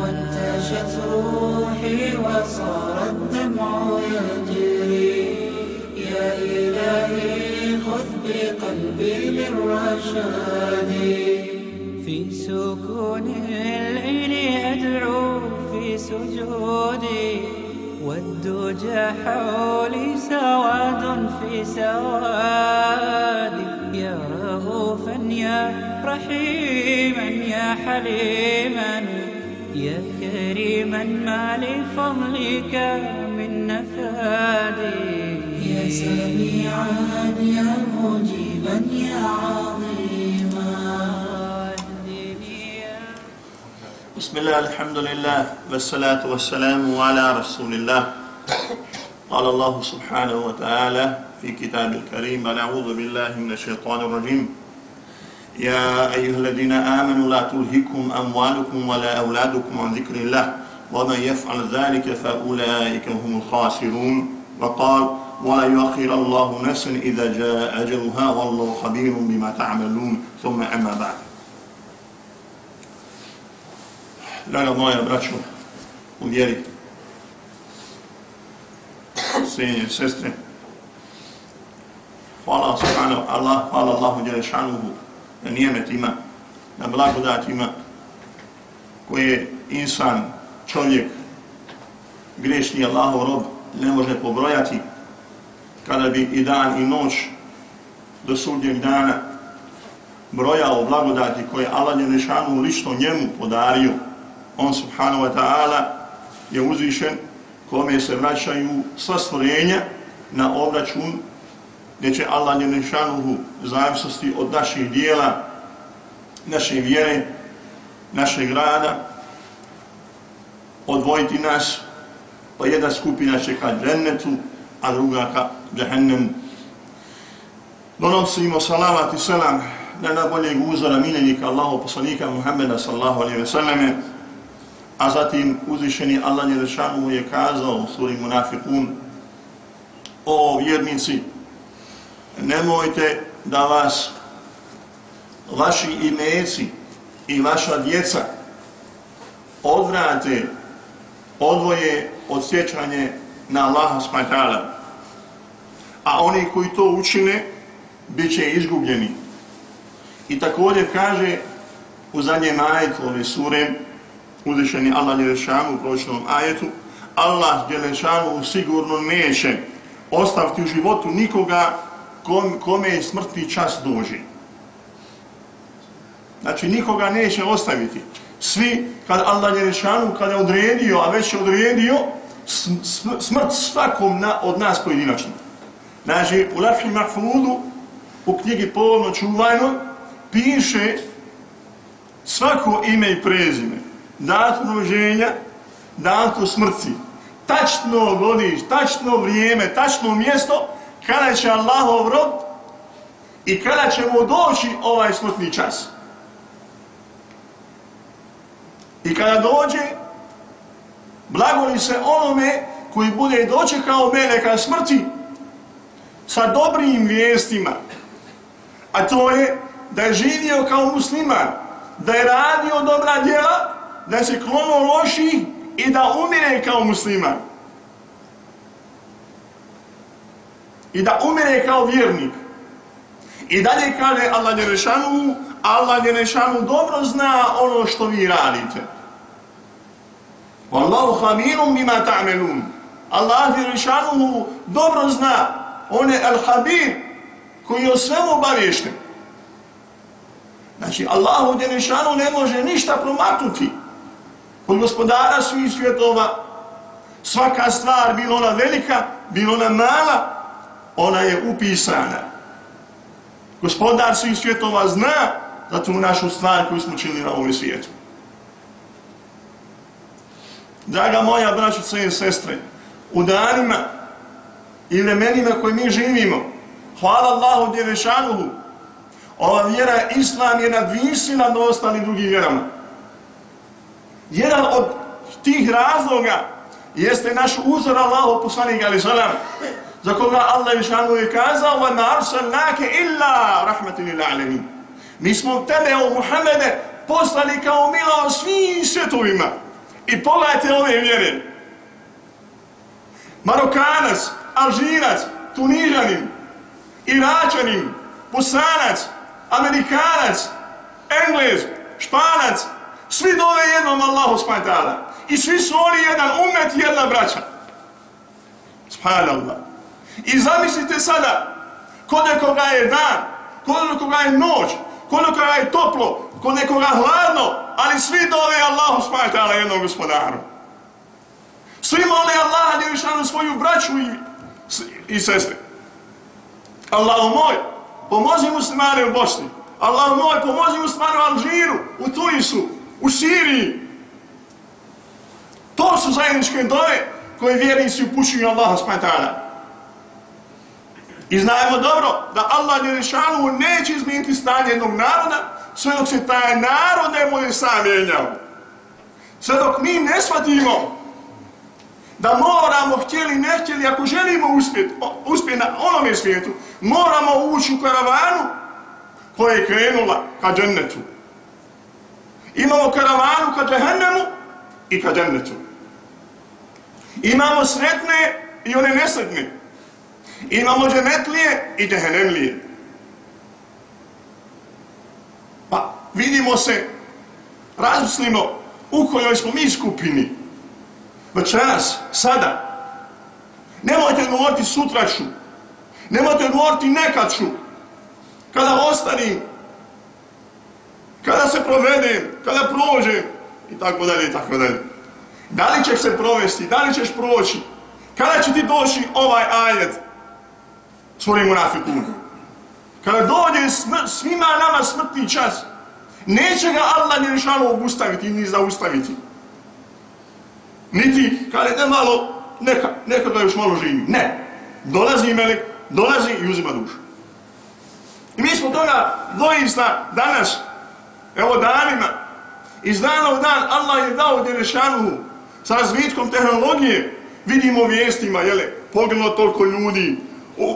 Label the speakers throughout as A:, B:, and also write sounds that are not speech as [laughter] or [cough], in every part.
A: وانتشت روحي وصار الدمع يجري. يا إلهي خذ بقلبي للرشاد. في سكون الليل أدعو في سجودي. والدجى حولي سواد في سوادي. يا رؤوفا يا رحيما يا حليما. يا كريما ما لفضلك من نفادي يا سميعا يا مجيبا يا عظيما.
B: بسم الله الحمد لله والصلاة والسلام على رسول الله. قال الله سبحانه وتعالى في كتاب الكريم ونعوذ بالله من الشيطان الرجيم. يا أيها الذين آمنوا لا تلهكم أموالكم ولا أولادكم عن ذكر الله ومن يفعل ذلك فأولئك هم الخاسرون. وقال ولا يؤخر الله نفسا إذا جاء أجلها والله خبير بما تعملون. ثم أما بعد. Draga moja braćo u vjeri, i sestre, hvala subhanahu Allah, hvala Allahu Đelešanuhu na nijemetima, na blagodatima koje insan, čovjek, grešni Allahov rob ne može pobrojati kada bi i dan i noć do sudnjeg dana brojao blagodati koje Allah Đelešanuhu lično njemu podario. On subhanahu wa ta'ala je uzvišen kome se vraćaju sva stvorenja na obračun gdje će Allah njenešanuhu zavisnosti od naših dijela, naše vjere, našeg rada odvojiti nas pa jedna skupina će ka džennetu, a druga ka džahennemu. Donosimo salavat i selam na najboljeg uzora miljenika Allahu poslanika Muhammeda sallahu alaihi ve selleme, A zatim uzvišeni Allah Jelešanu je kazao u suri Munafikun O vjernici, nemojte da vas vaši imeci i vaša djeca odvrate, odvoje od sjećanje na Allaha smajtala. A oni koji to učine, bit će izgubljeni. I također kaže u zadnjem ajetu ove sure, uzvišeni Allah Đelešanu u pročnom ajetu, Allah Đelešanu sigurno neće ostaviti u životu nikoga kom, kome je smrtni čas dođe. Znači nikoga neće ostaviti. Svi, kad Allah Đelešanu, kada je odredio, a već je odredio, smrt svakom na, od nas pojedinačno. Znači, u Lafhi Mahfudu, u knjigi Polovno čuvajno, piše svako ime i prezime datum rođenja, datum smrti, tačno godiš, tačno vrijeme, tačno mjesto kada će Allahov rob i kada će mu doći ovaj smutni čas. I kada dođe, blagoli se onome koji bude dočekao meleka smrti sa dobrim vijestima. A to je da je živio kao musliman, da je radio dobra djela, da se klono loši i da umire kao musliman. I da umire kao vjernik. I dalje kaže Allah Đerešanu, Allah Đerešanu dobro zna ono što vi radite. Wallahu habirum bima ta'malun. Allah Đelešanuhu dobro zna. On je al-habir koji je o svemu obavješten. Znači, Allahu Đelešanu ne može ništa promaknuti. Kod gospodara svih svjetova, svaka stvar, bilo ona velika, bilo ona mala, ona je upisana. Gospodar svih svjetova zna za tu našu stvar koju smo činili na ovom svijetu. Draga moja braćica i sestre, u danima i vremenima koje mi živimo, hvala Allahu djevešanuhu, ova vjera Islam je nadvisila do ostali drugih vjerama. Jedan od tih razloga jeste naš uzor Allahu poslanik ali salam, za koga Allah Žešanu je kazao وَمَا أَرْسَلْنَاكَ illa رَحْمَةِ لِلْعَلَمِينَ alamin. Mi smo tebe, o Muhammede, poslali kao milo svim svjetovima. I pogledajte ove vjere. Marokanac, Alžirac, Tunižanin, Iračanin, Bosanac, Amerikanac, Englez, Španac, svi dole jednom Allahu spajtala. I svi su oni jedan umet jedna braća. Subhanallah. I zamislite sada, kod nekoga je dan, kod nekoga je noć, kod nekoga je toplo, kod nekoga hladno, ali svi dole Allahu spajtala jednom gospodaru. Svi mole Allaha djelišanu svoju braću i, i sestre. Allahu moj, pomozi muslimane u Bosni. Allahu moj, pomozi muslimane u Alžiru, u Tunisu, u Siriji. To su zajedničke dove koje vjernici upućuju Allaha spajtala. I znajemo dobro da Allah djelišanu neće izmijeniti stanje jednog naroda sve dok se taj narod ne bude sam mijenjao. Sve dok mi ne shvatimo da moramo, htjeli, ne htjeli, ako želimo uspjeti uspjet na onome svijetu, moramo ući u karavanu koja je krenula ka džennetu. Imamo karavanu ka džehennemu i ka džennetu. Imamo sretne i one nesretne. Imamo dženetlije i džehennemlije. Pa vidimo se, razmislimo u kojoj smo mi skupini večeras, sada. Nemojte odgovoriti sutra ću. Nemojte odgovoriti nekad ću. Kada ostanim. Kada se provedem. Kada prođem. I tako dalje, i tako dalje. Da li ćeš se provesti? Da li ćeš proći? Kada će ti doći ovaj ajet? Svojim munafikun. Kada dođe smr svima nama smrtni čas, neće ga Allah ni rešalo obustaviti ni zaustaviti niti kada je malo, neka, neka da još malo živi. Ne. Dolazi melek, dolazi i uzima dušu. I mi smo toga doista danas, evo danima, iz dana u dan Allah je dao Derešanuhu sa razvitkom tehnologije, vidimo vijestima, jele, poginulo toliko ljudi,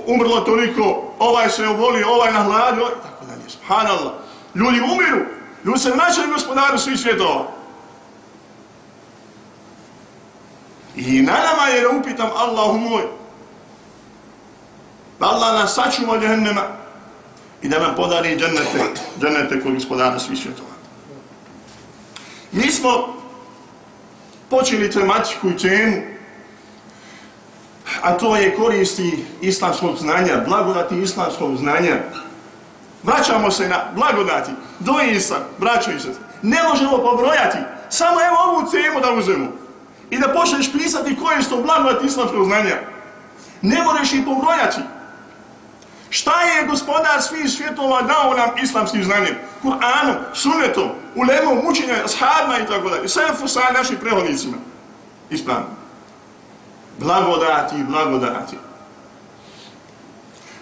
B: umrlo toliko, ovaj se oboli, ovaj na hladu, ovaj, tako dalje, subhanallah. Ljudi umiru, ljudi se vraćaju gospodaru svih svjetova. I na nama je da upitam Allahu moj, da Allah nas sačuva džehennema i da nam podari džennete, džennete koji gospodara svih svjetova. Mi smo počeli tematiku i temu, a to je koristi islamskog znanja, blagodati islamskog znanja. Vraćamo se na blagodati, doista, braćo i sest. Ne možemo pobrojati, samo evo ovu temu da uzemo i da počneš pisati koje su to blagodati islamskog znanja. Ne možeš ih pobrojati. Šta je gospodar svih svjetova dao nam islamskim znanjem? Kur'anom, sunnetom, ulemom, učenjem, ashabima i tako dalje. Sve fusa našim prehodnicima. Ispravno. Blagodati, blagodati.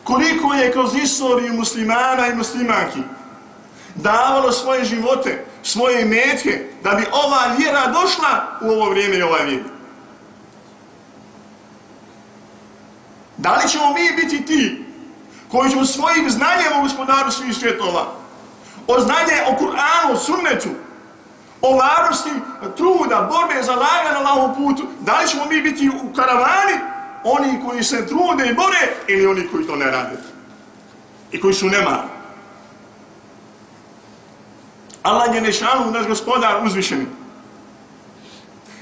B: Koliko je kroz istoriju muslimana i muslimanki davalo svoje živote, svoje metke, da bi ova vjera došla u ovo vrijeme i ovaj vijek. Da li ćemo mi biti ti koji ćemo svojim znanjem o gospodaru svih svjetova, o znanje o Kur'anu, sunnetu, o truda, borbe za laganje na ovom putu, da li ćemo mi biti u karavani oni koji se trude i bore ili oni koji to ne rade i koji su nemali. Allah je nešanu, naš gospodar uzvišeni.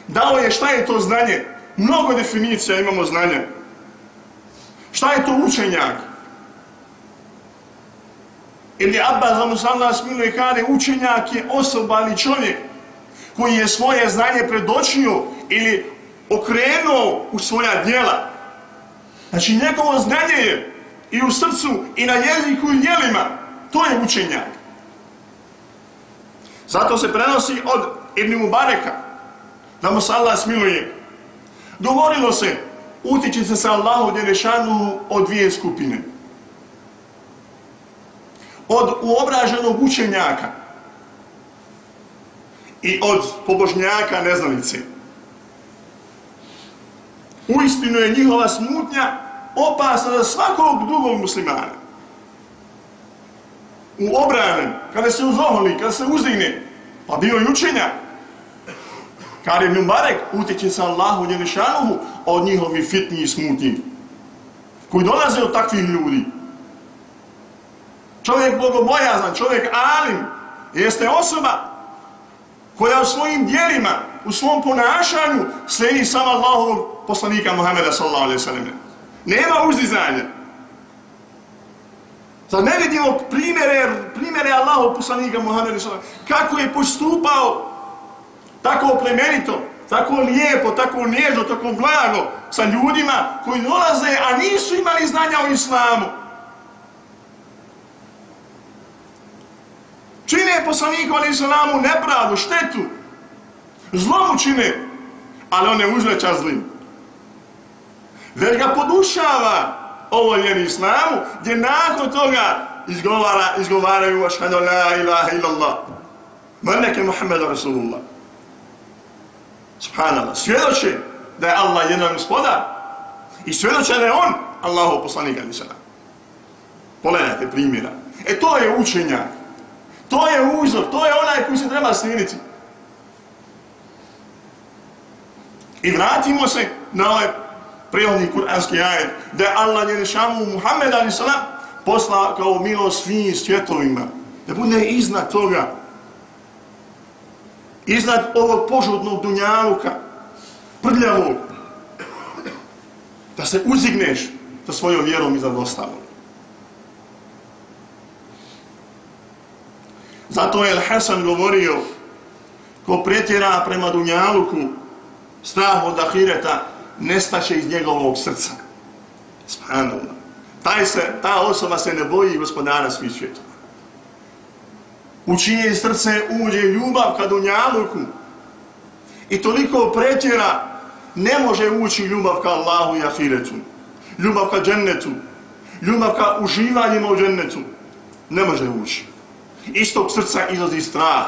B: Dao je šta je to znanje. Mnogo definicija imamo znanja. Šta je to učenjak? Ili Abba za nas miluje, kare, učenjak je osoba ili čovjek koji je svoje znanje predočio ili okrenuo u svoja djela. Znači njegovo znanje je i u srcu i na jeziku i djelima. To je učenjak. Zato se prenosi od Ibn Mubareka da mu se Allah smiluje. Govorilo se, utiče se sa Allahu Đerešanu od dvije skupine. Od uobraženog učenjaka i od pobožnjaka neznalice. Uistinu je njihova smutnja opasna za svakog drugog muslimana. U obranem, kada se uzoholi, kada se uzdigne, pa bio i učenjak, Kar je Mimbarek utječe sa Allahu Đelešanuhu od njihovi fitni i smutni. Koji dolaze od takvih ljudi. Čovjek bogobojazan, čovjek alim, jeste osoba koja u svojim dijelima, u svom ponašanju slijedi sam Allahovog poslanika Muhammeda sallallahu alaihi sallam. Nema uzdizanja. Sad ne vidimo primjere, primjere Allahov poslanika Muhammeda sallallahu alaihi sallam. Kako je postupao tako plemenito, tako lijepo, tako nježno, tako blago sa ljudima koji dolaze, a nisu imali znanja o islamu. Čine poslaniku ali islamu nepravdu, štetu, zlomu čine, ali on ne uzveća zlim. Već ga podušava ovo njeni islamu, gdje nakon toga izgovara, izgovaraju ašhadu la ilaha illallah. Mrneke Muhammeda Rasulullah. Subhanallah. Svjedoče da je Allah jedan gospodar. I svjedoče da je on Allahov poslanik ali islamu. Pogledajte primjera. E to je učenjak. To je uzor. To je onaj koji se treba slijediti. I vratimo se na ovaj prijelni kuranski ajet da je Allah je Muhammed a.s. sada posla kao milost svim svjetovima. Da bude iznad toga iznad ovog požudnog dunjaluka, prljavog, da se uzigneš sa svojom vjerom iznad ostalog. Zato je Hasan govorio, ko pretjera prema dunjaluku, strah od ahireta, nestaće iz njegovog srca. Spanalno. Taj se, ta osoba se ne boji gospodara svih svjetova u čije srce uđe ljubav ka dunjaluku i toliko pretjera ne može ući ljubav ka Allahu i Ahiretu, ljubav ka džennetu, ljubav ka uživanjima u džennetu, ne može ući. Iz tog srca izlazi strah.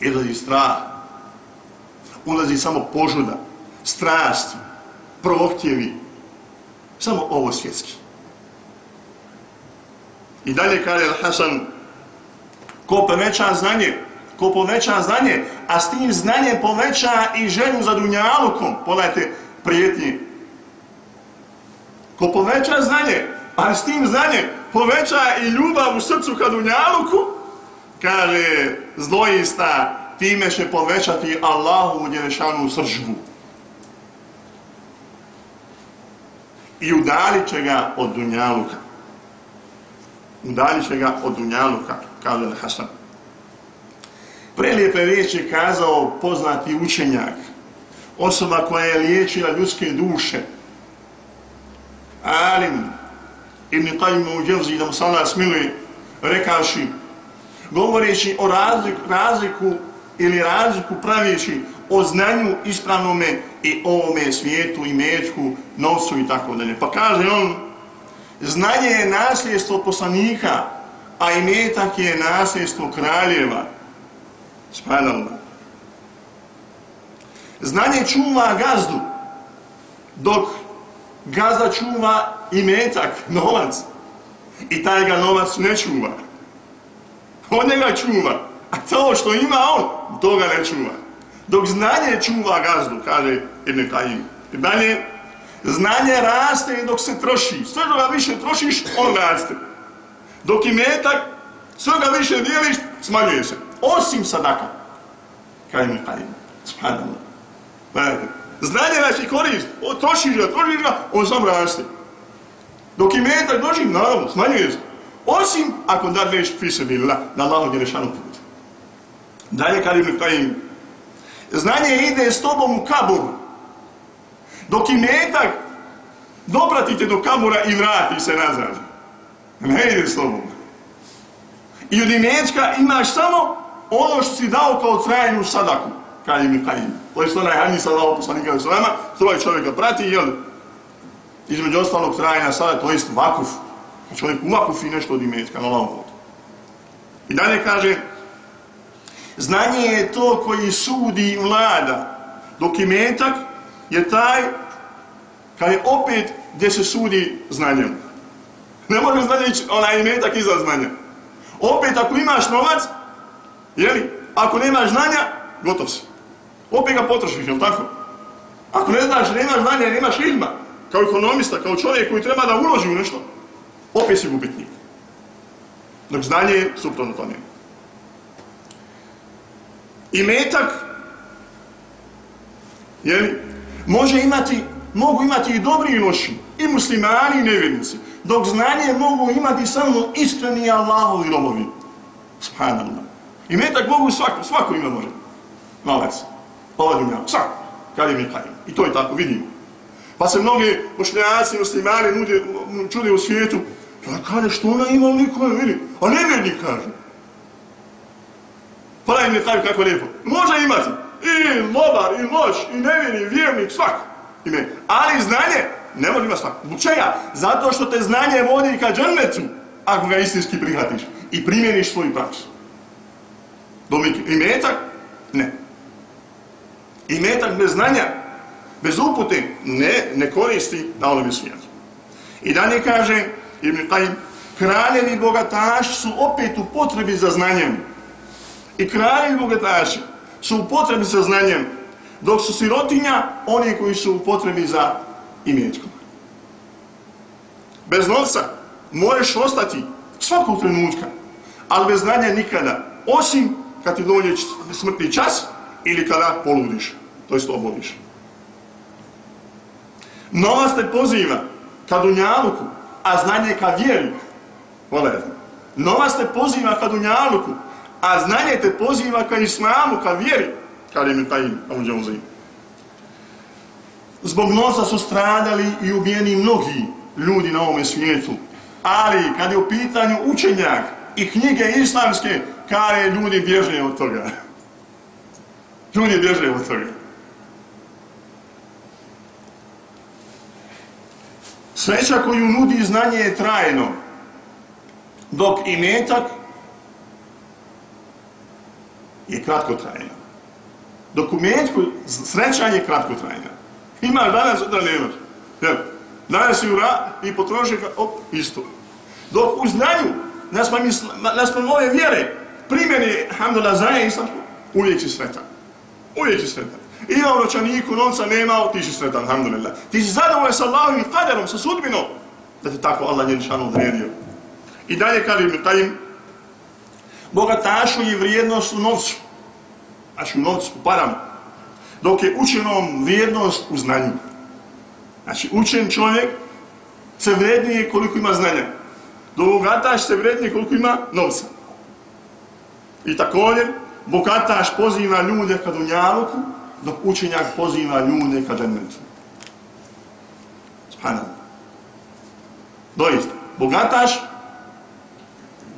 B: Izlazi strah. Ulazi samo požuda, strast, prohtjevi, samo ovo svjetski. I dalje kaže Hasan, ko poveća znanje, ko poveća znanje, a s tim znanjem poveća i želju za dunjalukom, pogledajte prijetnje. Ko poveća znanje, ali s tim znanjem poveća i ljubav u srcu kad u njaluku, kaže zloista, time će povećati Allahu u djelešanu sržbu. I udalit će ga od dunjaluka udaljiše ga od dunjaluka, kaže Hasan. Prelijepe riječi kazao poznati učenjak, osoba koja je liječila ljudske duše, Alim ibn Qajim u Dželzi, da mu sada smiluje, rekaši, govoreći o razliku, razliku ili razliku pravijeći o znanju ispravnome i ovome svijetu i mečku, novcu i tako dalje. Pa kaže on, Znanje je nasljedstvo poslanika, a i metak je nasljedstvo kraljeva. Spanalno. Znanje čuva gazdu, dok gazda čuva i metak, novac. I taj ga novac ne čuva. On njega čuva. A to što ima on, to ga ne čuva. Dok znanje čuva gazdu, kaže Ibn Kajim. I dalje, Znanje raste dok se troši. Sve što ga više trošiš, on raste. Dok i metak, sve ga više dijeliš, smanjuje se. Osim sadaka. Kaj mi kaj. Subhanallah. Gledajte. Znanje naši korist, o, trošiš ga, trošiš ga, on sam raste. Dok i metak dođi, naravno, smanjuje se. Osim ako da već fise bila na Allahu Đelešanu put. Dalje kad im kajim. Znanje ide s tobom u kaburu. Dok i metak dopratite do kabura i vrati se nazad. Ne ide s tobom. I od imetka imaš samo ono što si dao kao trajnu sadaku. Kajim i kajim. To je onaj hadis Allahu poslanika u Salama. Troje čovjeka prati i jel? Između ostalog trajna sada, to jest vakuf. Znači, Čovjek uvakufi nešto od imetka na lavom vodu. I dalje kaže, znanje je to koji sudi i vlada, dok imetak je taj kad je opet gdje se sudi znanjem. Ne može znanje ići onaj imetak iza znanja. Opet ako imaš novac, jeli, ako nemaš znanja, gotov si. Opet ga potrošiš, jel tako? Ako ne znaš, nemaš znanja, nemaš ilma, kao ekonomista, kao čovjek koji treba da uloži u nešto, opet si gubitnik. Dok znanje je suprotno to nema. I metak, jeli, može imati, mogu imati i dobri i loši, i muslimani i nevjernici, dok znanje mogu imati samo iskreni Allahovi robovi. Subhanallah. I metak mogu svako, svako ima može. Malac. Ova dunja, svako. Kad je mi kajim. I to je tako, vidimo. Pa se mnogi mušljaci, muslimani nude, čude u svijetu, ja kaže, što ona ima, niko je vidi. A ne vidi, kaže. Pa im ne taj kako lijepo. Može imati i lobar, i loš, i nevjerni, vjernik, svako. Ime. Ali znanje, ne može imati svako. Zbog čega? Zato što te znanje vodi ka džernetu, ako ga istinski prihvatiš i primjeniš svoju praksu. Domik, imetak? Ne. Imetak bez znanja, bez upute, ne, ne koristi na ovom svijetu. I dalje kaže, Ibn Qajim, kraljevi bogataši su opet u potrebi za znanjem. I kraljevi bogataši su u potrebi za znanjem, dok su sirotinja oni koji su u potrebi za imetkom. Bez novca možeš ostati svakog trenutka, ali bez znanja nikada, osim kad ti dođe smrtni čas ili kada poludiš, to jest oboliš. Novac te poziva ka dunjaluku, a znanje ka vjeru. Pogledajte. Novac te poziva ka dunjaluku, a znanje te poziva ka islamu, ka vjeri. Kad je mi taj im, Zbog novca su stradali i ubijeni mnogi ljudi na ovom svijetu. Ali kad je u pitanju učenjak i knjige islamske, kare ljudi bježe od toga. [laughs] Ljudi bježe od toga. Sreća koju nudi znanje je trajno, dok i metak je kratko trajno. Dok u metku sreća je kratkotrajna. Imaš danas, sutra nemaš. Jel? Danas si ura i potroši ga, op, isto. Dok u znanju, naspram ove vjere, primjeri, alhamdulillah, znanje islamsko, uvijek si sretan. Uvijek si sretan. Ima u ročaniku novca nema, ti si sretan, alhamdulillah. Ti si zadovoljan sa Allahom i kaderom, sa sudbinom, da ti tako Allah njen šanu odredio. I dalje kaže Ibn tajim, bogatašu je vrijednost u novcu. Znači u novcu, u paramu. Dok je učenom vrijednost u znanju. Znači učen čovjek se vrednije koliko ima znanja. Dok bogataš se vrednije koliko ima novca. I također, bogataš poziva ljude kad u njaluku, dok učenjak poziva ljude ka džennetu. Subhanallah. Doista, bogataš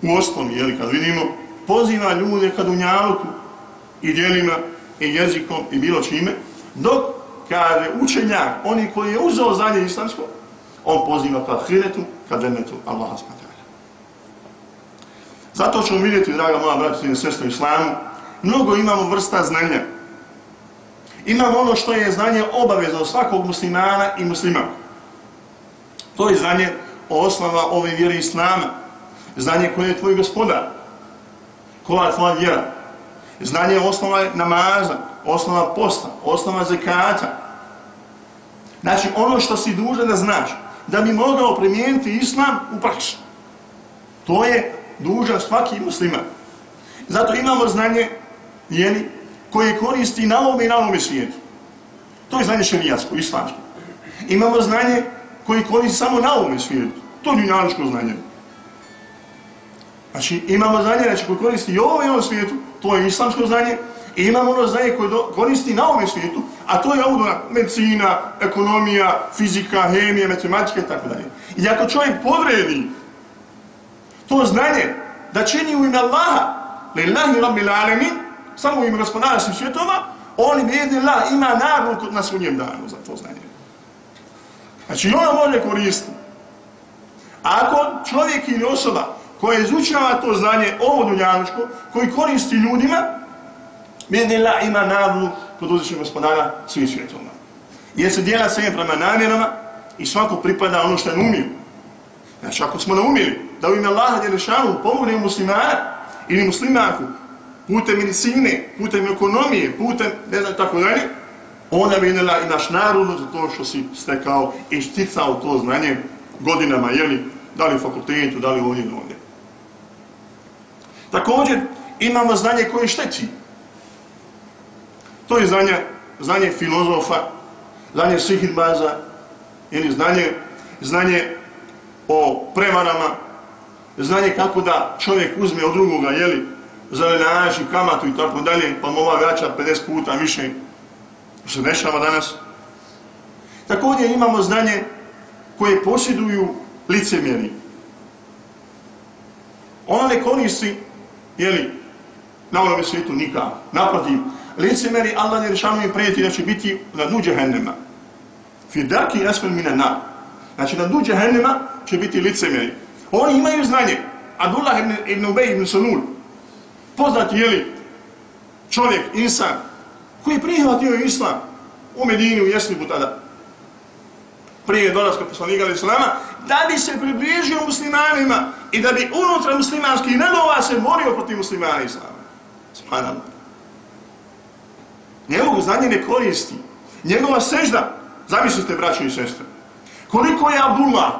B: u osnovi, jeli, kad vidimo, poziva ljude ka dunjalku i dijelima i jezikom i bilo čime, dok kaže učenjak, oni koji je uzao znanje islamsko, on poziva ka hiretu, ka džennetu Allaha s.w.t. Zato ćemo vidjeti, draga moja brata i sestra islamu, mnogo imamo vrsta znanja, imamo ono što je znanje obavezno svakog muslimana i muslima. To je znanje osnova ove vjere islama. Znanje koje je tvoj gospodar. Koja je tvoja vjera. Znanje osnova namaza, osnova posta, osnova zekata. Znači ono što si dužan da znaš, da bi mogao primijeniti islam u praksu. To je dužan svaki musliman. Zato imamo znanje, jeli, koje koristi na ovom i na ovom svijetu. To je znanje šerijatsko, islamsko. Imamo znanje koje koristi samo na ovom svijetu. To je dunjaličko znanje. Znači, imamo znanje znači, koje koristi i ovom i ovom svijetu, to je islamsko znanje, i imamo ono znanje koje koristi na ovom svijetu, a to je ovo medicina, ekonomija, fizika, hemija, matematika i tako dalje. I ako čovjek podredi to znanje da čini u ime Allaha, lillahi rabbil alamin, samo im gospodara svih svjetova, oni bi jedni Allah ima nagradu u njem danu za to znanje. Znači, ono može koristiti. Ako čovjek ili osoba koja izučava to znanje, ovo dunjanočko, koji koristi ljudima, Bidnila ima navlu kod uzvišnjeg gospodara svih svjetova. Jer se dijela sve prema namjerama i svako pripada ono što je umio. Znači, ako smo naumili da u ime Allaha Đelešanu pomogne muslimana ili muslimanku putem medicine, putem ekonomije, putem, ne znam tako dalje, onda bi i naš narod za to što si stekao i sticao to znanje godinama, jeli, da li u fakultetu, da li ovdje ili ovdje. Također, imamo znanje koje šteci. To je znanje, znanje filozofa, znanje sihirbaza, ili znanje, znanje o prevarama, znanje kako da čovjek uzme od drugoga, jeli, zelenaži, kamatu i tako dalje, pa mu ova vraća 50 puta više, se dešava danas. Također imamo znanje koje posjeduju licemjeri. Ono ne koristi, jeli, na onome svijetu nikak. Naprotiv, licemjeri Allah je rešano im prijeti da će biti na dnu džehennema. Fidaki esmen mine na. Znači na dnu džehennema će biti licemjeri. Oni imaju znanje. Abdullah ibn, ibn Ubej ibn Sunul, poznati, je li čovjek, insan, koji je prihvatio islam u Medini, u Jesnibu tada, prije dolazka poslanika ili islama, da bi se približio muslimanima i da bi unutra muslimanskih nedova se borio protiv muslimana islama. Subhanallah. Njegovo znanje ne koristi. Njegova sežda, zamislite braće i sestre, koliko je Abdullah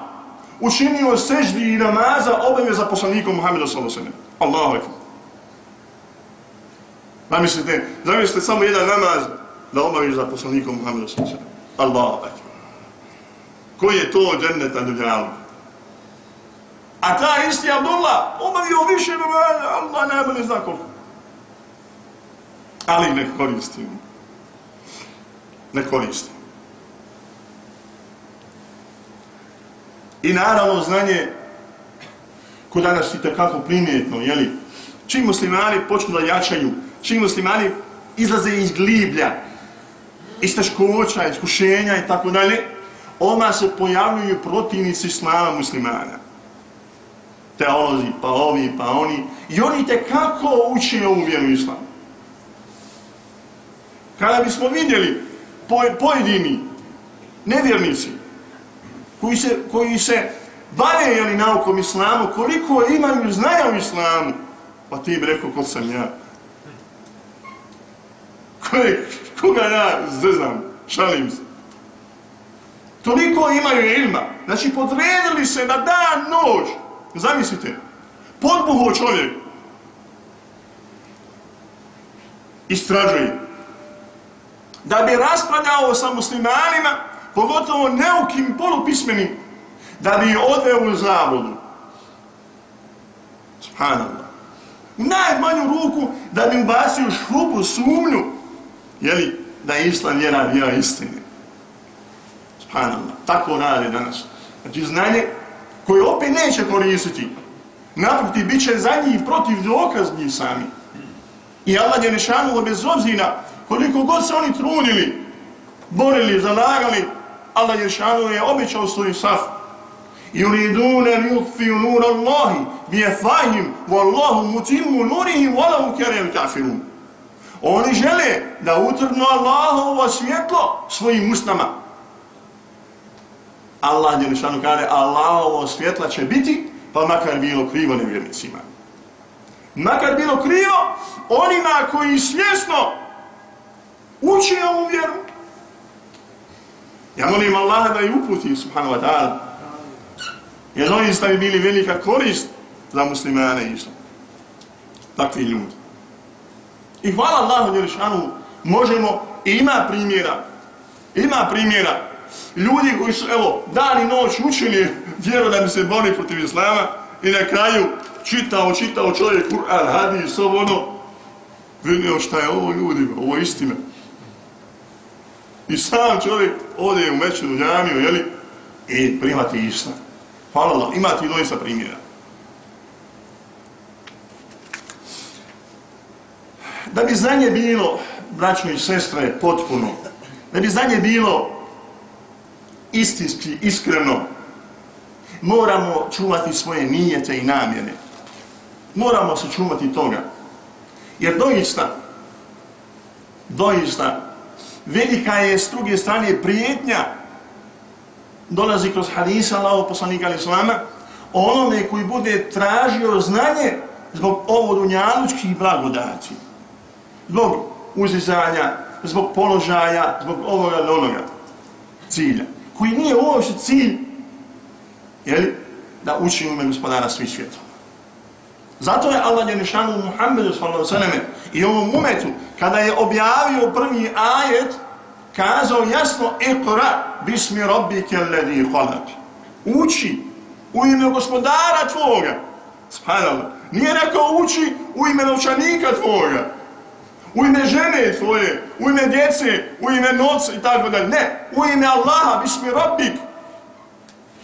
B: učinio seždi i namaza obave za poslanikom Muhammeda sellem Allahu ekber. Zamislite, zamislite samo jedan namaz da obaviš za poslanikom Muhammeda s.a.v. Allahu ekber. Koji je to dženneta dunjalu? A ta isti Abdullah obavio više namaza, Allah najbolje zna koliko ali ne koristim. Ne koristim. I naravno znanje ko danas i takako primjetno, jeli, čim muslimani počnu da jačaju, čim muslimani izlaze iz gliblja, iz teškoća, iskušenja i tako dalje, ona se pojavljuju protivnici islama muslimana. Teolozi, pa ovi, pa oni. I oni te kako uče ovu vjeru islamu kada bismo vidjeli pojedini nevjernici koji se, koji se bave jeli, naukom islamu, koliko imaju znanja u islamu, pa ti im rekao ko sam ja. Koje, koga ja zeznam, šalim se. Toliko imaju ilma. Znači, podredili se na dan, noć. Zamislite, podbuho čovjek. Istražuje da bi raspravljao sa muslimanima, pogotovo neukim polupismenim, da bi odveo u zavodu. Subhanallah. U najmanju ruku da bi ubacio šupu, sumnju, jeli, da je islam vjera, vjera istine. Subhanallah. Tako rade danas. Znači znanje koje opet neće koristiti. Naproti, bit će za njih protiv dokazni sami. I Allah je nešanu bez obzira koliko god se oni trunili, borili, zalagali, Allah Jeršanu je običao svoj saf. I uridune li utfiju nur Allahi, bi je fahim, wallahu mutimu nurihim, wallahu kerem kafirun. Oni žele da utrnu Allahovo svjetlo svojim usnama. Allah Jeršanu kare, Allahovo svjetla će biti, pa makar bilo krivo nevjernicima. Makar bilo krivo, onima koji svjesno uči ovu vjeru. Ja molim Allah da je uputi, subhanahu wa ta'ala. Jer oni stavi bili velika korist za muslimane i islam. Takvi ljudi. I hvala Allahu Đelešanu, možemo, i ima primjera, ima primjera, ljudi koji su, evo, dan i noć učili vjeru da bi se boli protiv Islama i na kraju čitao, čitao čovjek Kur'an, hadis, ovo ono, vidio šta je ovo ljudi, ovo je istina. I sam čovjek ode u mećinu džamiju, jeli, i primati islam. Hvala Allah, imati doista primjera. Da bi znanje bilo, braćo i sestre, potpuno, da bi znanje bilo istinski, iskreno, moramo čuvati svoje nijete i namjene. Moramo se čuvati toga. Jer doista, doista, velika je s druge strane prijetnja dolazi kroz hadisa Allaho poslanika ali slama onome koji bude tražio znanje zbog ovo dunjalučkih blagodati zbog uzizanja zbog položaja zbog ovoga ili onoga cilja koji nije uopšte cilj jeli, da uči u ime gospodara svih svjetova Zato je Allah Jenišanu Muhammedu s.a.v. i ovom umetu, kada je objavio prvi ajet, kazao jasno, ikra bismi rabbike alladhi khalaq. Uči u ime gospodara tvoga. Subhanallah. Nije rekao uči u ime novčanika tvoga. U ime žene svoje, u ime djece, u ime noca i tako dalje. Ne, u ime Allaha, bismi rabbik.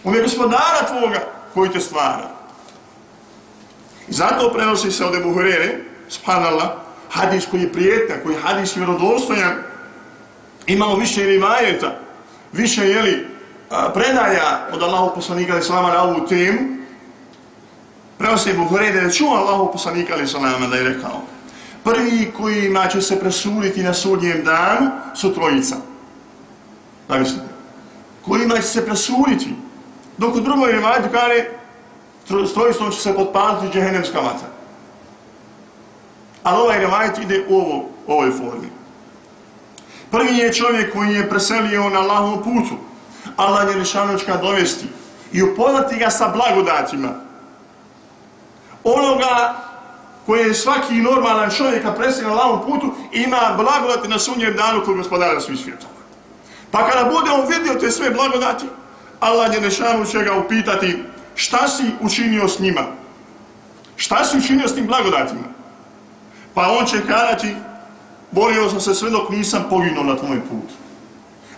B: U ime gospodara tvoga koji te stvara. I zato prenosi se od Ebu Hurere, subhanallah, hadis koji je prijetan, koji je hadis vjerodostojan, imao više rivajeta, više, jeli, predaja od Allahog poslanika ali salama na ovu temu, prenosi Ebu Hurere da je čuo Allahog poslanika ali salama da je rekao, prvi kojima će se presuditi na sudnjem danu su trojica. Da mislite, kojima će se presuditi, dok u drugoj rivajetu kare, strojstvom će se potpaliti džehennemska vatra. Ali ovaj revajet ide u ovo, ovoj formi. Prvi je čovjek koji je preselio na Allahom putu. Allah je rešanočka dovesti i upoznati ga sa blagodatima. Onoga koje je svaki normalan čovjek kad presne na lavom putu ima blagodati na sunnjem danu kod gospodara svih svjetova. Pa kada bude on vidio te sve blagodati, Allah je rešanu će ga upitati šta si učinio s njima? Šta si učinio s tim blagodatima? Pa on će kadati, borio sam se sve dok nisam poginuo na tvoj put.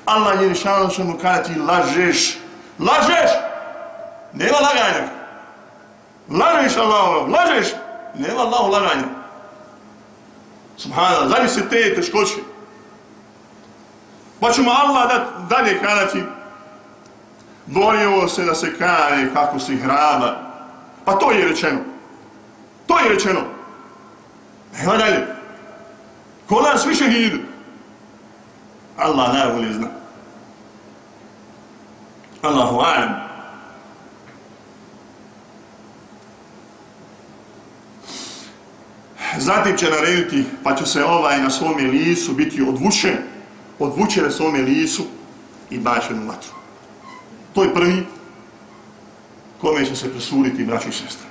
B: Allah je rešano će mu kadati, lažeš, lažeš! Nema laganja. Lažeš Allah, lažeš! Nema Allah laganja. Subhanallah, zamisli se te teškoće. Pa ćemo Allah da, dalje kadati, borio se da se kaje kako si hraba. Pa to je rečeno. To je rečeno. Nema dalje. Ko nas više hidu? Allah najbolje zna. Allahu alam. Zatim će narediti, pa će se ovaj na svome lisu biti odvučen, odvučen na svome lisu i bačen u vatru. To je prvi kome će se presuditi braći i sestra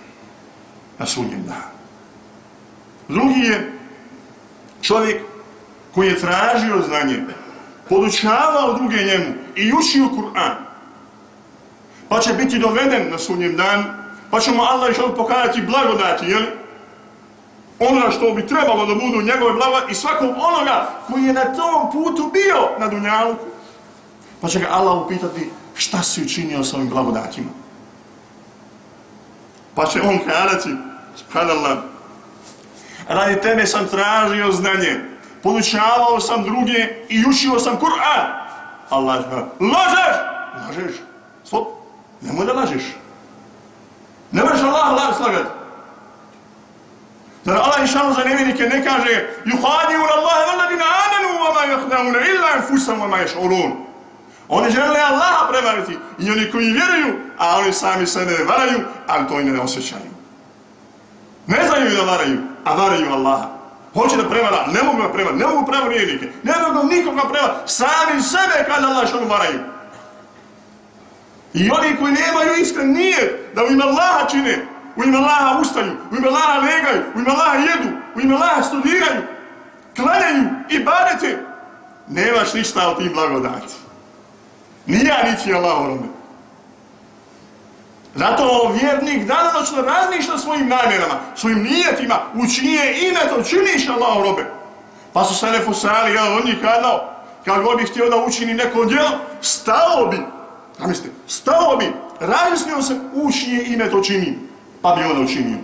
B: na sudnjem danu. Drugi je čovjek koji je tražio znanje, podučavao druge njemu i učio Kur'an, pa će biti doveden na sudnjem danu, pa će mu Allah išao pokazati blagodati, jeli? Ono što bi trebalo da budu njegove blaga i svakog onoga koji je na tom putu bio na dunjalu, pa će ga Allah upitati šta si učinio s ovim blagodatima? Pa će on kadati, subhanallah, radi tebe sam tražio znanje, podučavao sam druge i učio sam Kur'an. Allah je lažeš! Lažeš? Stop, nemoj da lažeš. Ne možeš Allah laž slagati. Zar Allah išanu za nevjenike ne kaže Juhadiju Allahe veladina amenu vama jahnauna illa enfusam vama ješ'urun. Oni žele Allaha prevariti i oni koji vjeruju, a oni sami sebe varaju, ali to i ne osjećaju. Ne znaju da varaju, a varaju Allaha. Hoće da prevara, ne mogu da prevara, ne mogu prevara vjernike, ne mogu nikoga prevara, sami sebe kada Allah što varaju. I oni koji nemaju iskren nije da u ime Allaha čine, u ime Allaha ustaju, u ime Allaha legaju, u ime Allaha jedu, u ime Allaha studiraju, klanjaju i badete, nemaš ništa od tih blagodati. Nija niti Allah robe. Zato vjernik danonočno razmišlja svojim namjerama, svojim nijetima, u čije ime to činiš Allah robe. Pa su se nefusali, ja, on njih kadao, kad god bi htio da učini neko djelo, stao bi, zamislite, stao bi, razmislio se u čije ime to čini, pa bi ono učinio.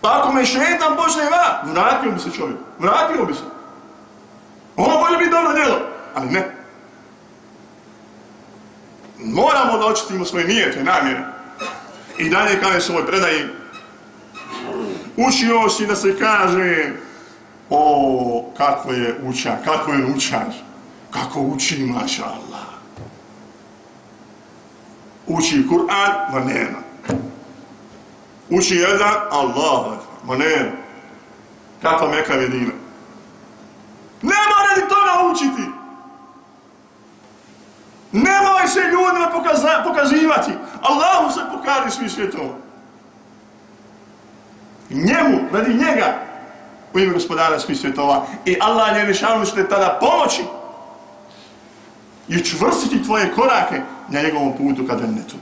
B: Pa ako me šetan počne va, vratio bi se čovjek, vratio bi se. Ono bolje bi dobro djelo, ali ne. Moramo da očitimo svoje nijete, namjere. I dalje kaže je svoj predaj, učio si da se kaže, o, kako je učan, kako je učan, kako uči, maša Allah. Uči Kur'an, ma nema. Uči jedan, Allah, ma nema. Kako meka vedina. Nema radi toga učiti. Nemoj se ljudima pokaza, pokazivati. Allahu se pokaži svi svjetom. Njemu, radi njega, u ime gospodara svi svjetova. I Allah je rešavno što tada pomoći i čvrstiti tvoje korake na njegovom putu ka džennetu.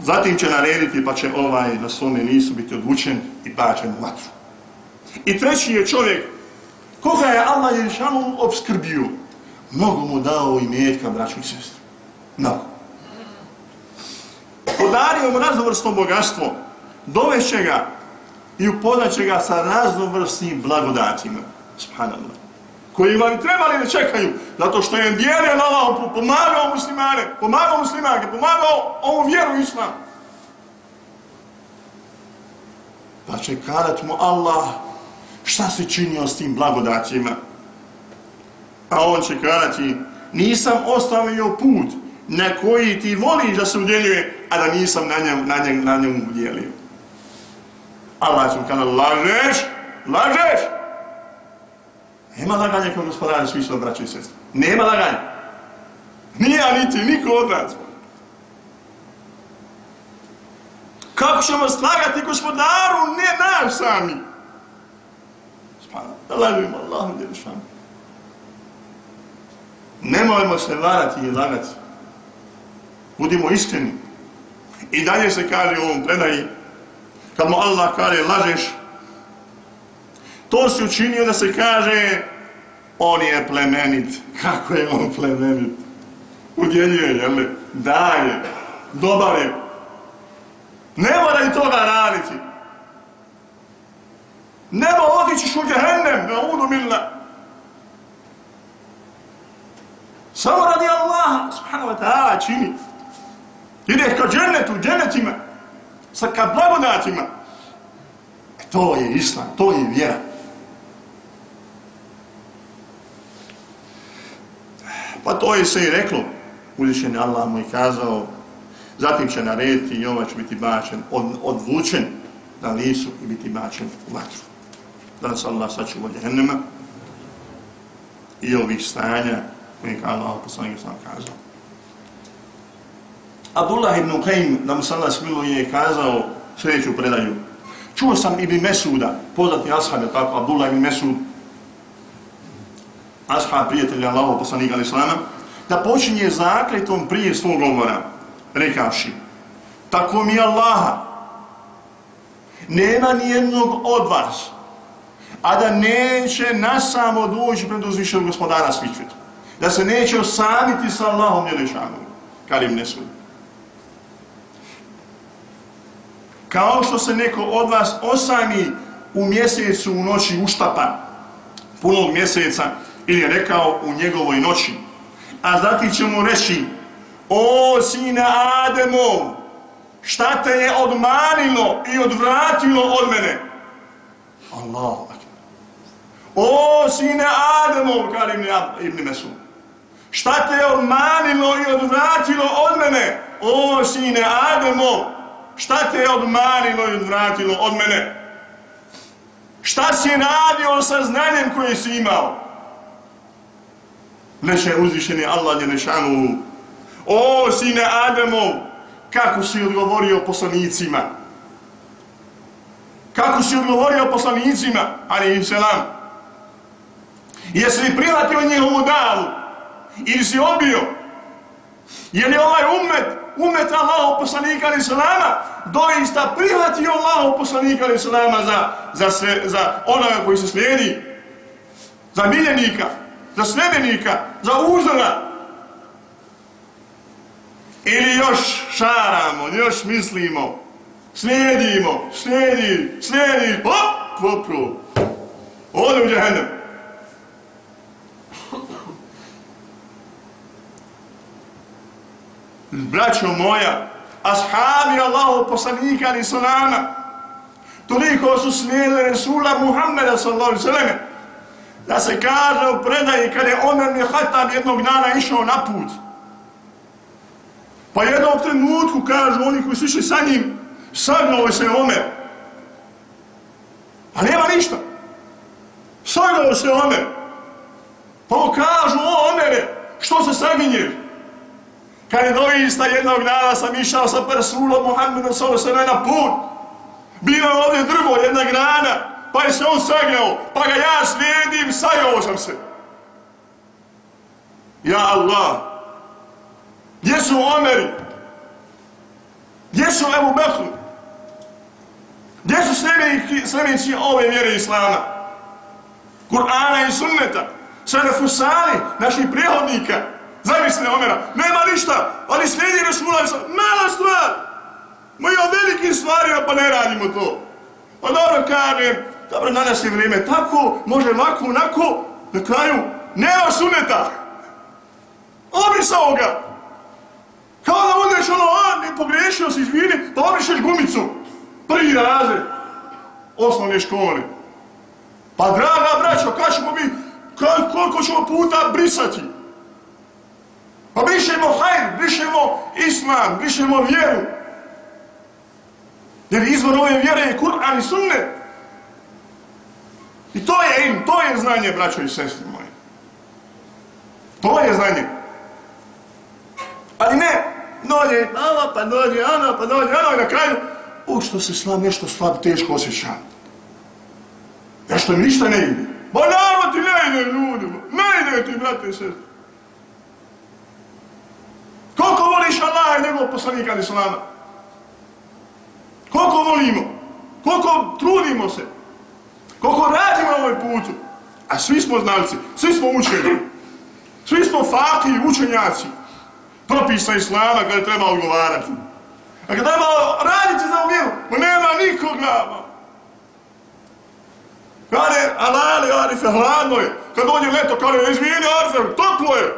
B: Zatim će narediti pa će ovaj na svome nisu biti odvučen i bačen u vatru. I treći je čovjek koga je Allah Jerišanu obskrbio. Mnogo mu dao i metka, braću i sestri. Mnogo. Podario mu raznovrsno bogatstvo, dovešće ga i upoznaće ga sa raznovrsnim blagodatima. Subhanallah. Koji vam trebali da čekaju, zato što je dijelio na Allah, pomagao muslimane, pomagao muslimanke, pomagao ovu vjeru islam. Pa će kadat mu Allah, šta se činio s tim blagodatima? A on će kazati, nisam ostavio put na koji ti voliš da se udjeljuje, a da nisam na njemu, na njemu, na njemu udjelio. Allah će mu kada lažeš, lažeš. Nema laganja kod gospodara smisla, braće i sestre. Nema laganja. Nije niti, niko od nas. Kako ćemo slagati gospodaru, ne naš sami. Da lažimo Allahom djelišanu. Nemojmo se varati i lagati. Budimo iskreni. I dalje se kaže u ovom predaji, kad mu Allah kaže lažeš, to si učinio da se kaže on je plemenit. [laughs] Kako je on plemenit? Udjeljuje, jel? Daje. Dobar je. Ne mora i toga raditi. Nema otićiš u djehennem, na udu milna. Samo radi Allaha, subhanahu wa ta'ala, čini. Ideš ka džennetu, džennetima, sa ka blagodatima. E to je islam, to je vjera. Pa to je se i reklo, uzvišen Allah mu je kazao, zatim će narediti i ovaj će biti bačen, od, odvučen na lisu i biti bačen u vatru. Da nas Allah sačuva djehennema i ovih stanja koje je Allah poslanik sam kazao. Abdullah ibn Qaym, da mu se Allah smiluje, kazao sljedeću predaju. Čuo sam Ibn Mesuda, poznati ashab je tako, Abdullah ibn Mesud, ashab prijatelja Allahov poslanika Islama, da počinje zakletom prije svog govora, rekavši, tako mi Allaha, nema nijednog od vas, a da neće nasamo doći pred uzvišenog gospodara svih. Da se neće osamiti sa Allahom Jelešanom, Karim Nesud. Kao što se neko od vas osami u mjesecu, u noći uštapa, punog mjeseca, ili je rekao u njegovoj noći, a zatim će mu reći, o sine Ademov, šta te je odmanilo i odvratilo od mene? Allahu. O sine Ademov, kar im Ibn Mesud, šta te je odmanilo i odvratilo od mene? O sine Ademov, šta te je odmanilo i odvratilo od mene? Šta si radio sa znanjem koje si imao? Neće uzvišeni Allah je nešanu. O sine Ademov, kako si odgovorio poslanicima. Kako si odgovorio poslanicima, ali im. Jesi li prihvatio njihovu davu? Ili si odbio? Je li ovaj umet, umet Allahov poslanika ali selama, doista prihvatio Allahov poslanika ali selama za, za, sve, za onoga koji se slijedi? Za miljenika, za sljedenika, za uzora? Ili još šaramo, još mislimo, slijedimo, slijedi, slijedi, hop, popro, ode u džahendem. Braćo moja, ashabi Allahu poslanika ali salama, toliko su slijedili Resula Muhammeda sallallahu alaihi sallam, da se kaže u predaji kada je Omer Mihatab jednog dana išao na put, Pa jednog trenutku kažu oni koji su išli sa njim, sagnao se Omer. A nema ništa. Sagnao se Omer. Pa kažu, o Omere, što se saginješ? Kad je doista jednog dana sam išao sa Persulom Muhammedom sa se na put. Bilo je ovdje drvo, jedna grana, pa je se on sagnao, pa ga ja slijedim, sajao sam se. Ja Allah, Gdje su Omeri? Gdje su Ebu Bekru? Gdje su sljednici ove vjere Islama? Kur'ana i sunneta. Salafusani, naših prihodnika. Zamisli Omera. Nema ništa, ali slijedi Rasulullah i. Mala stvar. Moji o velikim stvarima pa ne radimo to. Pa dobro kažem, dobro danas je vrijeme tako, može ovako, onako, na kraju nema suneta. Obrisao ga. Kao da odeš ono, a, ne pogriješio si, izvini, pa obrišeš gumicu. Prvi razred osnovne škole. Pa draga braćo, kada ćemo mi, koliko ćemo puta brisati? Pa brišemo hajr, brišemo islam, brišemo vjeru. Jer izvor ove vjere je Kur'an i sunnet. I to je im, to je znanje, braćo i sestri moje. To je znanje. Ali ne, dođe mama, pa dođe ona, pa dođe ona i na kraju, u što se slab, nešto slab teško osjećam. Ja što mi ništa ne ide. Ba naravno ti ne ide ljudima, ne ide ti, brate i sestri. Koliko voliš Allah i njegov poslanika ali slama? Koliko volimo? Koliko trudimo se? Koliko radimo na ovoj putu? A svi smo znalci, svi smo učeni. Svi smo faki i učenjaci propisa islama kada treba odgovarati. A kada treba raditi za vjeru, ma nema nikoga. Kada je alali, arife, hladno je. Kad dođe leto, kada je izvijeni arife, toplo je.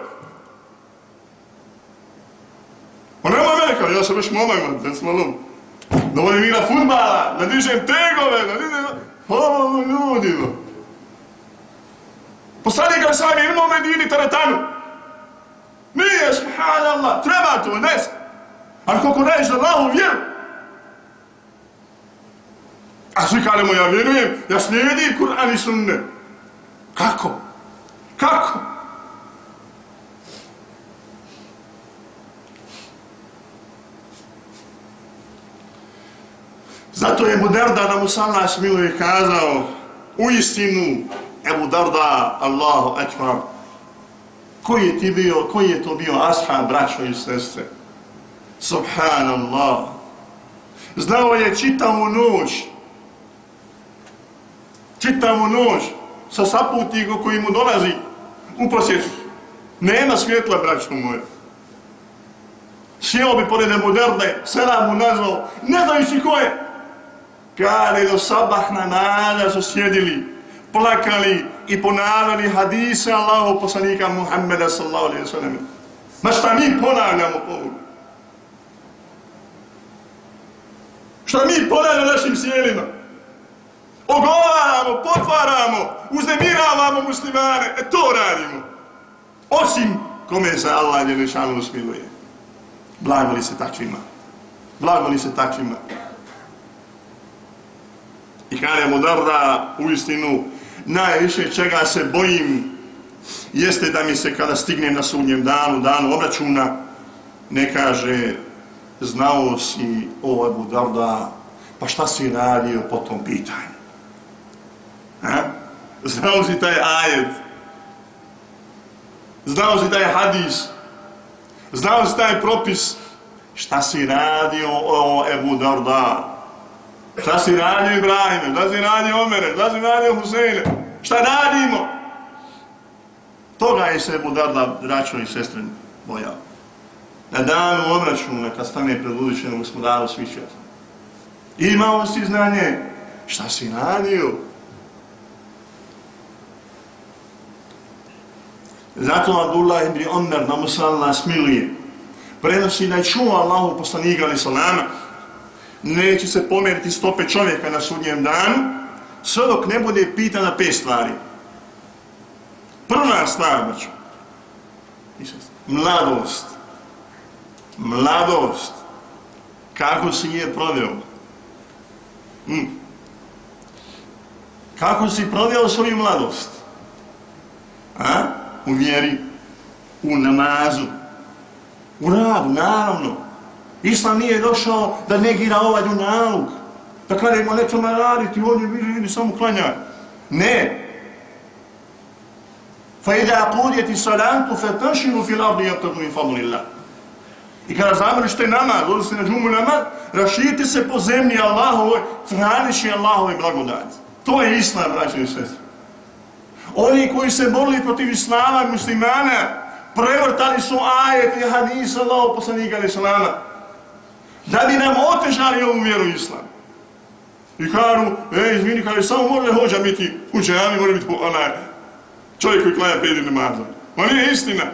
B: Ma nema mene, kada ja sam već momaj, ma, ono, da sam lom. Da volim igra futbala, da dižem tegove, da dižem... O, ljudi, ma. Poslanik ga sam je imao Medini teretanu. Nije, subhanallah, treba to, ne znam. Ali kako radiš za Allahu vjeru? A svi kalemo, ja vjerujem, ja slijedim Kur'an i sunne. Kako? Kako? Zato je Buderda da mu sallah smiluje kazao u istinu Ebu Darda, Allahu Ekbar, koji je ti bio, koji je to bio ashab, braćo i sestre? Subhanallah. Znao je čitavu noć, čitavu noć, sa saputnikom koji mu dolazi u posjeću. Nema svjetla, braćo moje. Sjeo bi pored moderne, sedam mu nazvao, ne znajući ko je. Kada do sabahna nada su sjedili, plakali i ponavljali hadise Allahu poslanika Muhammeda sallallahu alaihi wa sallam. Ma šta mi ponavljamo po? Šta mi ponavljamo našim sjelima? Ogovaramo, potvaramo, uznemiravamo muslimane, e to radimo. Osim kome se Allah je nešanu usmiluje. Blago li se takvima? Blago li se takvima? I kada je Mudarda u istinu najviše čega se bojim jeste da mi se kada stignem na sudnjem danu, danu obračuna, ne kaže znao si o Ebu Darda, pa šta si radio po tom pitanju? Ha? Znao si taj ajet? Znao si taj hadis? Znao si taj propis? Šta si radio o Ebu Darda? Šta si radio Ibrahime? Šta si radio Omere? Šta si radio Huseine? Šta radimo? Toga je se Ebu Darda, braćo i sestre, bojao. Na danu obračuna, kad stane pred uličenom gospodaru svi svijeta. Imao si znanje, šta si radio? Zato Abdullah ibn Omer, na musalna smilije, prenosi da je čuo Allahu poslanika ali salama, neće se pomeriti stope čovjeka na sudnjem danu, sve dok ne bude pitana pet stvari. Prva stvar, znači, mladost. Mladost. Kako si je proveo? Mm. Kako si proveo svoju mladost? A? U vjeri, u namazu, u radu, naravno. Islam nije došao da negira ovaj dunjaluk. Da kada ima nećemo raditi, on je vidi, vidi, samo klanja. Ne. Fa ida kudjeti salantu, fe tanšinu fil ardi jatabu min fadlillah. I kada zamršte namaz, odnosite na džumu namaz, rašijete se po zemlji Allahove, hraniši Allahove blagodat. To je Islam, braće i sestre. Oni koji se borili protiv Islama i muslimana, prevrtali su ajet i hadisa Allahov poslanika i Islama da bi nam otežali ovu vjeru islam. I kažu, e, izvini, kaže, samo može hođa biti u džami, može biti onaj čovjek koji klaja pedi namaza. Ma nije istina.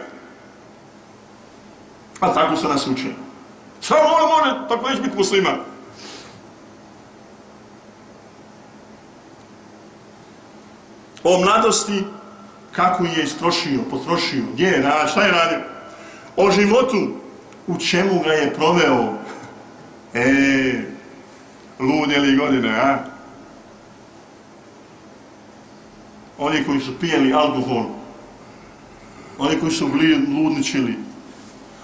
B: A tako se nas uči. Samo ono može, tako neće biti musliman. O mladosti, kako je istrošio, potrošio, gdje je šta je radio? O životu, u čemu ga je proveo, E, ludjeli godine, a? Oni koji su pijeli alkohol, oni koji su ludničili,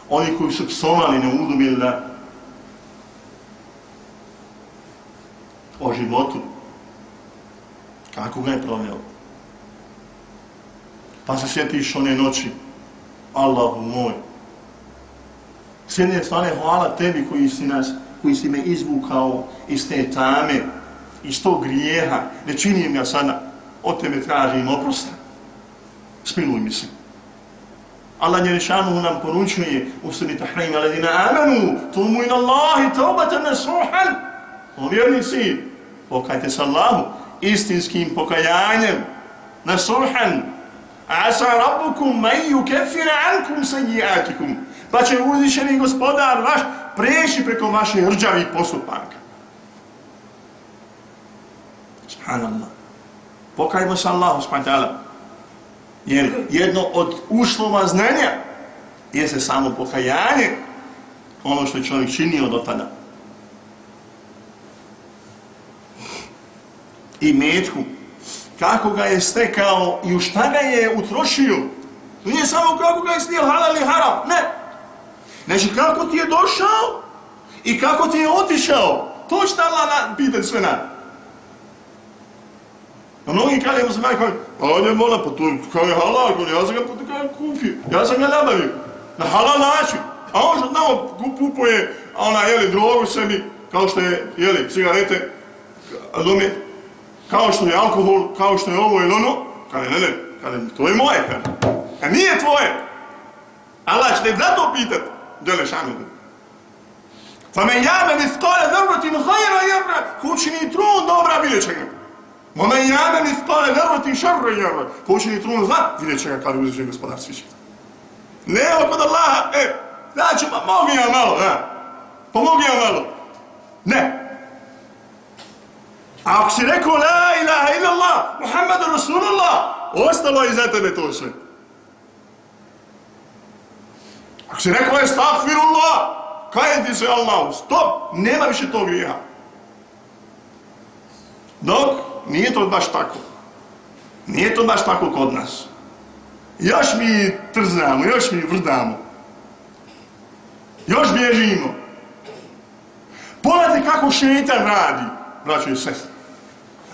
B: oni koji su psovali, ne udubili da o životu, kako ga je proveo. Pa se sjetiš one noći, Allahu moj, s jedne strane hvala tebi koji si nas koji si me izvukao iz te tame, iz tog grijeha, ne činim ja sada, od tebe tražim oprosta. Smiluj mi se. Allah je nam poručuje u suri Tahrim, aladina amanu, tumu in Allahi taubata nasuhan. O vjernici, pokajte se Allahu istinskim pokajanjem, nasuhan, asa rabbukum man yukeffira ankum sajijatikum. Pa će uzvišeni gospodar vaš preći preko vaše rđavih postupaka. Subhanallah. Pokajmo se Allahu, subhanallah. Jer jedno od uslova znanja je se samo pokajanje ono što je čovjek činio do tada. I metku, kako ga je stekao i u šta ga je utrošio. Nije samo kako ga je snijel halal i haram, ne. Znači, kako ti je došao i kako ti je otišao, to će Allah pitati sve na. A mnogi kada je muslimani kao, pa a on je mola, pa to kao je halal, ja sam ga kupio, ja sam ga nabavio, na halal način. A on što znamo kupuje, ona, jeli, drogu sebi, kao što je, jeli, cigarete, razumije, kao što je alkohol, kao što je ovo ili ono, kada ne, ne, kada to je moje, kada. A nije tvoje. Allah će te zato pitati. Dele šanuhu. Fa men jame mithkale vrbatin hajra jebra, ko učini trun dobra, vidjet će ga. Ma men jame mithkale vrbatin šarra ko učini trun zla, vidjet će ga kada uzviše gospodar svi. Ne, kod Allaha, e, znači, pa mogu ja malo, da. Pa mogu ja malo. Ne. A ako si rekao la ilaha illallah, Muhammadu Rasulullah, ostalo je za tebe to sve. Ako si rekao je stakfirullah, kaj ti se Allah, stop, nema više tog grija. Dok, nije to baš tako. Nije to baš tako kod nas. Još mi trzamo, još mi vrdamo. Još bježimo. Pogledajte kako šeitan radi, braćo i sestri.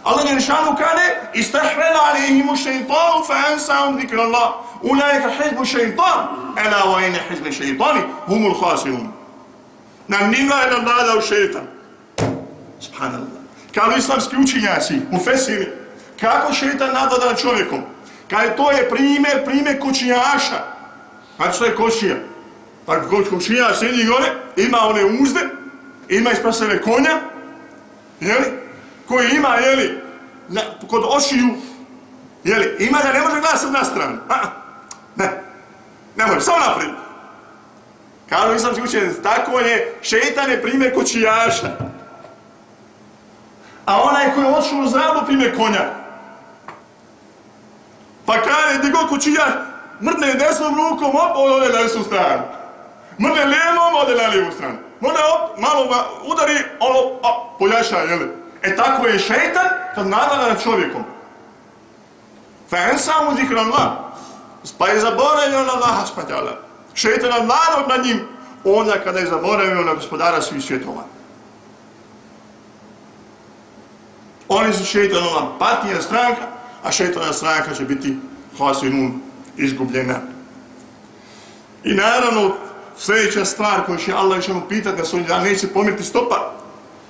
B: Allah je kade kane, alihimu šeitanu fa ansahum zikra Allah. Ulajka hizbu šeitan, ela wa ina hizbu šeitani, humul khasirun. Nam nima je nam nadao šeitan. Subhanallah. Kao islamski učinjaci, u Fesiri, kako šeitan nadada čovjekom? Kaj to je primjer, primjer kućijaša. Znači što je kočija? Pa kućija sjedi gore, ima one uzde, ima ispasene konja, jeli? Koji ima, jeli, na, kod ošiju, jeli, ima da ne može glasati na stranu. A, ne, ne može, samo naprijed. Kažu islamski učenjaci, tako je, šeitan je primjer kočijaša. A onaj koji je odšao u zrabu primjer konja. Pa kaže, gdje god kočijaš, mrne desnom rukom, op, ode na desnu stranu. Mrne lijevom, ode na lijevu stranu. Mrne op, malo ga udari, ono, op, pojaša, jeli. E tako je šeitan kad nadala na čovjekom. Fa en samo zikra Allah. Pa je zaboravio na Allaha spadjala. Šeitan nadala na njim, onda kada je zaboravio na gospodara svih svjetova. Oni su šeitanova partija stranka, a šeitana stranka će biti hasinun izgubljena. I naravno, sljedeća stvar koju će Allah će mu pitati na svoj dan, neće pomiriti stopa,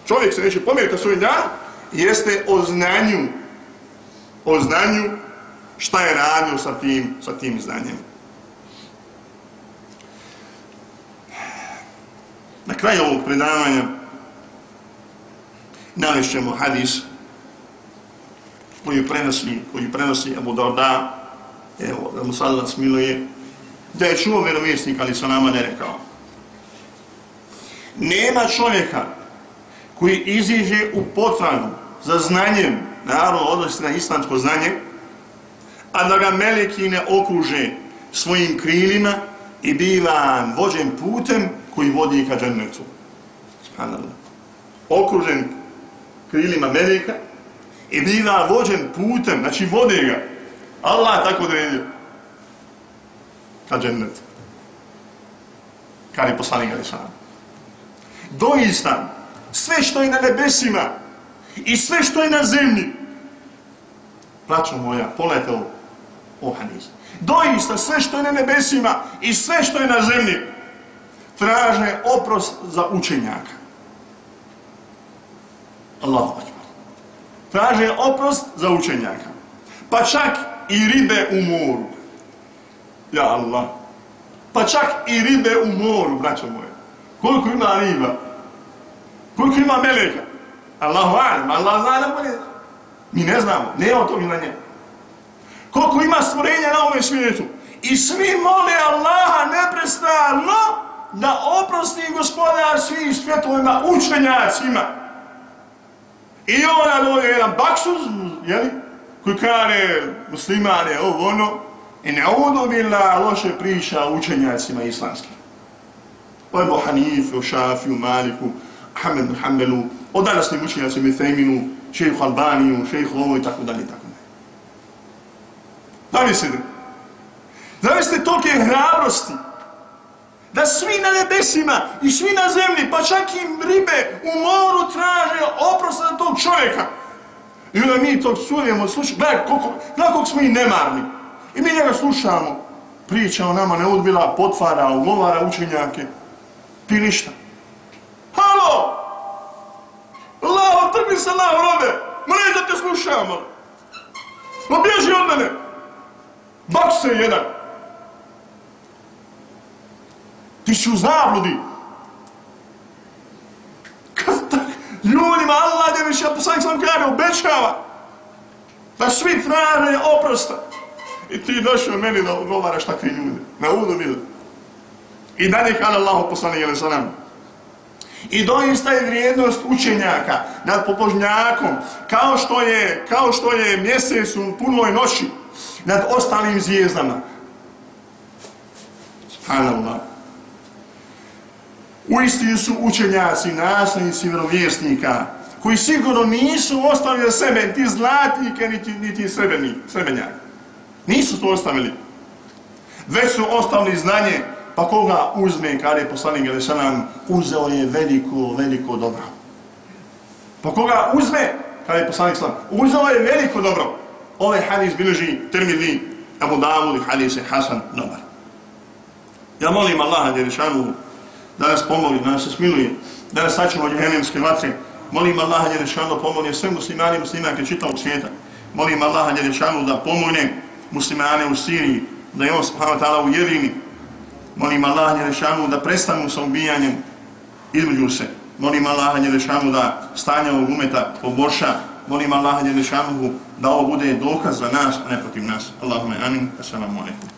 B: čovjek se neće pomiriti na svoj dan, jeste o znanju, o znanju šta je radio sa tim, sa tim znanjem. Na kraju ovog predavanja navješćemo hadis koji prenosi, koji prenosi Abu Darda, evo, da mu sad nas miluje, da je čuo vjerovjesnik, ali sa nama ne rekao. Nema čovjeka koji iziđe u potragu za znanjem, naravno odnosi na islamsko znanje, a da ga meleki ne okruže svojim krilima i biva vođen putem koji vodi ka džennetu. Subhanallah. Okružen krilima meleka i biva vođen putem, znači vode ga. Allah tako odredio. Ka džennetu. Kad je poslanik ga sam. Doista, sve što je na nebesima i sve što je na zemlji, braćo moja, polete ovo, o hadis. Doista, sve što je na nebesima i sve što je na zemlji, traže oprost za učenjaka. Allahu akbar. Traže oprost za učenjaka. Pa čak i ribe u moru. Ja Allah. Pa čak i ribe u moru, braćo moje. Koliko ima riba? Koliko ima meleka? Allahu alim, Allah zna da bolje. Mi ne znamo, nema to mi na njemu. Koliko ima stvorenja na ovom svijetu. I svi mole Allaha neprestano da oprosti gospodar svim svjetovima učenjacima. I ona dođe jedan baksuz, jeli, koji kare muslimane, ovo ono, i ne udobila loše priča učenjacima islamskim. O Ebu Hanife, Šafiju, Maliku, Ahmed Hanbelu, o danasnim učenjacima Theminu, šejhu Albaniju, šejhu ovo i tako dalje i tako dalje. Zamislite, zamislite tolike hrabrosti, da svi na nebesima i svi na zemlji, pa čak i ribe u moru traže oprost za tog čovjeka. I onda mi to sujemo, slušamo, gledaj koliko, gledaj koliko smo i nemarni. I mi njega slušamo, priča o nama ne odbila, potvara, ugovara učenjake, ti ništa. Halo! Allah, otrgni se Allah, robe! Mrej da te slušamo! Ma bježi od mene! Bak se jedan! Ti si u zabludi! Kad tak, ljudima Allah je više, poslanik sam kaže, obećava da svi traže oprosta. I ti došao meni da odgovaraš takvi ljudi. Na udu bilo. I dalje kada Allah poslanik je sa nama. I doista je vrijednost učenjaka nad pobožnjakom, kao što je, kao što je mjesec u punoj noći nad ostalim zvijezdama. Subhanallah. U istinu su učenjaci, nasljednici vjerovjesnika, koji sigurno nisu ostavili za sebe ti zlatnike, niti, niti srebrni, srebrnjak. Nisu to ostavili. Već su ostavili znanje Pa koga uzme, kada je poslanik Gelešanan, uzeo je veliko, veliko dobro. Pa koga uzme, kada je poslanik slam, uzeo je veliko dobro. Ovaj hadis bilježi termini Abu Dawud i hadis je Hasan dobar. Ja molim Allaha Đerišanu da nas pomoli, da nas se smiluje, da nas sačuva od jehenemske vatre. Molim Allaha Đerišanu pomoli sve muslimani i muslimanke čitavog svijeta. Molim Allaha Đerišanu da pomogne muslimane u Siriji, da je on subhanahu wa ta'ala ujedini. Molim Allah Đerišanu da prestanu sa ubijanjem između se. Molim Allah Đerišanu da stanje ovog umeta poboljša. Molim Allah Đerišanu da ovo bude dokaz za nas, a ne protiv nas. Allahume amin. Assalamu alaikum.